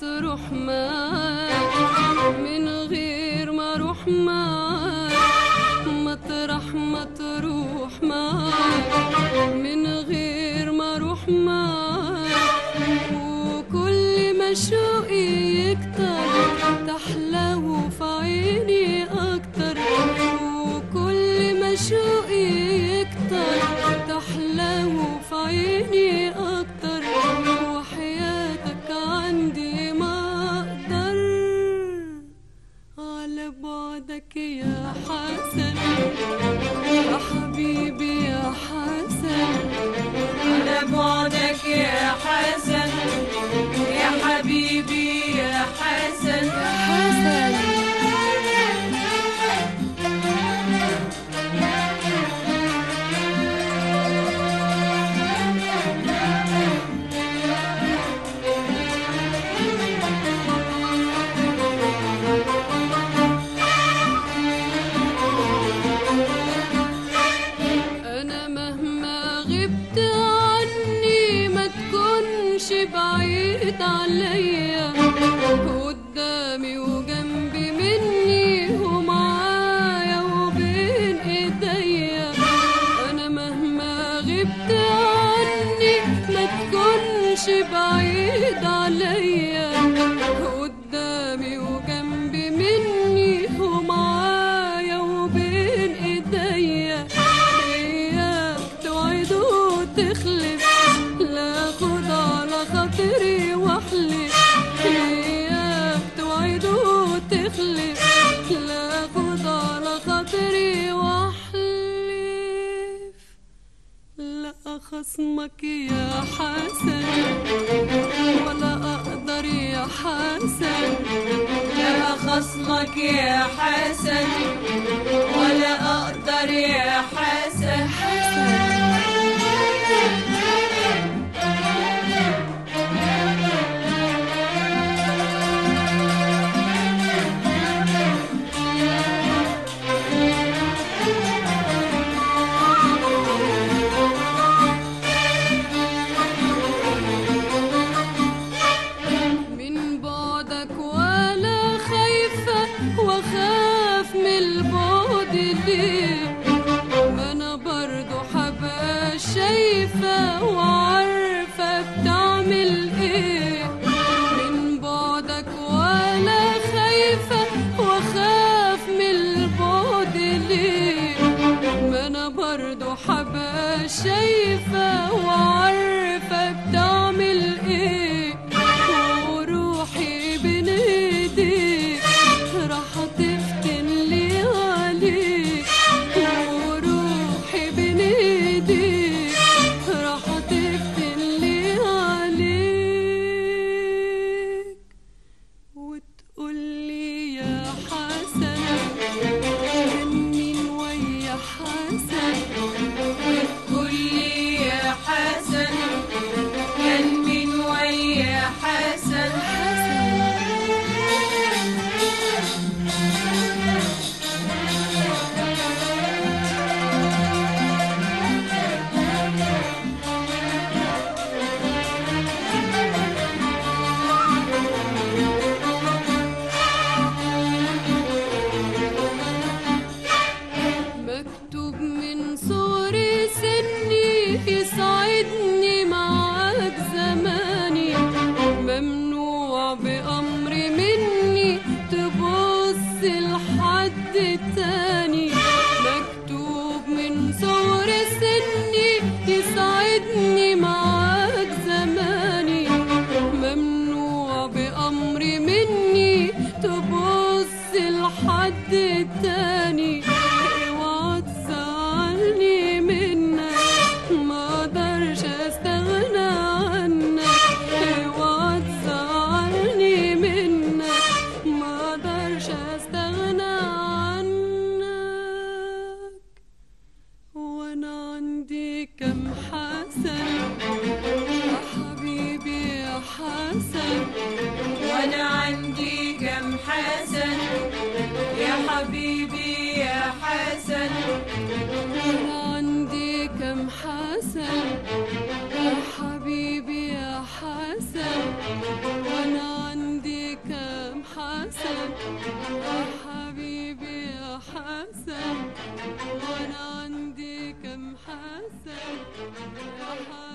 تروح معاك من غير ما أروح معاك مطرح ما تروح معاك من غير ما روح معاك وكل ما شو حسن بعيد عليا قدامي وجنبي مني ومعايا وبين إيديا. أنا مهما غبت عني ما تكونش بعيد. خصمك يا حسن ولا أقدر يا حسن. لا خصمك يا حسن ولا أقدر يا حسن. بعدك ولا خايفة واخاف من البعد ليه ما أنا برضو حبقى شايفة وعارفة بتعمل إيه. من بعدك ولا خايفة واخاف من البعد ليه ما أنا برضو حبقى شايفة وعارفة يسعدني معاك زماني. ممنوع بأمر مني تبص لحد تاني. مكتوب من صغر سني يسعدني معاك زماني. ممنوع بأمر مني تبص لحد تاني. كم حسن؟ يا حبيبي يا حسن وأنا عندي كم حسن؟ يا حبيبي يا حسن وأنا عندي كم حسن؟ يا حبيبي يا حسن وأنا عندي كم حسن؟ يا حبيبي حسن وأنا Hassan, Hassan.